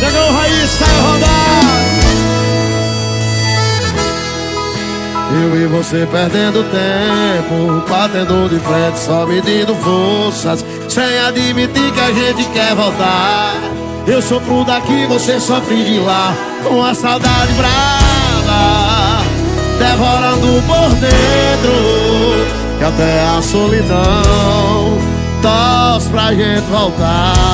Chegou o Raiz, sai rodar. Eu e você perdendo tempo Batendo de frente, só medindo forças Sem admitir que a gente quer voltar. Eu sofro daqui, você sofre de lá Com a saudade brava Devorando por dentro Que até a solidão Tos pra gente voltar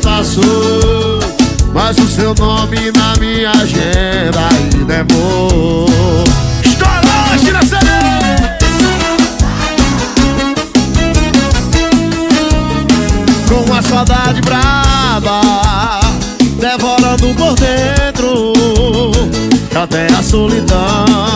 passou Mas o seu nome na minha agenda ainda é bom. Estourou, tira Com a saudade brava Devorando por dentro Até a solidão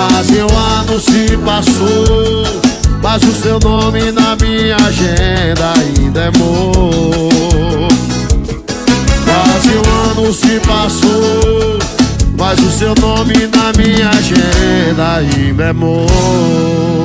Quase um ano se passou Mas o seu nome na minha agenda ainda é amor. Quase um ano se passou Mas o seu nome na minha agenda ainda é amor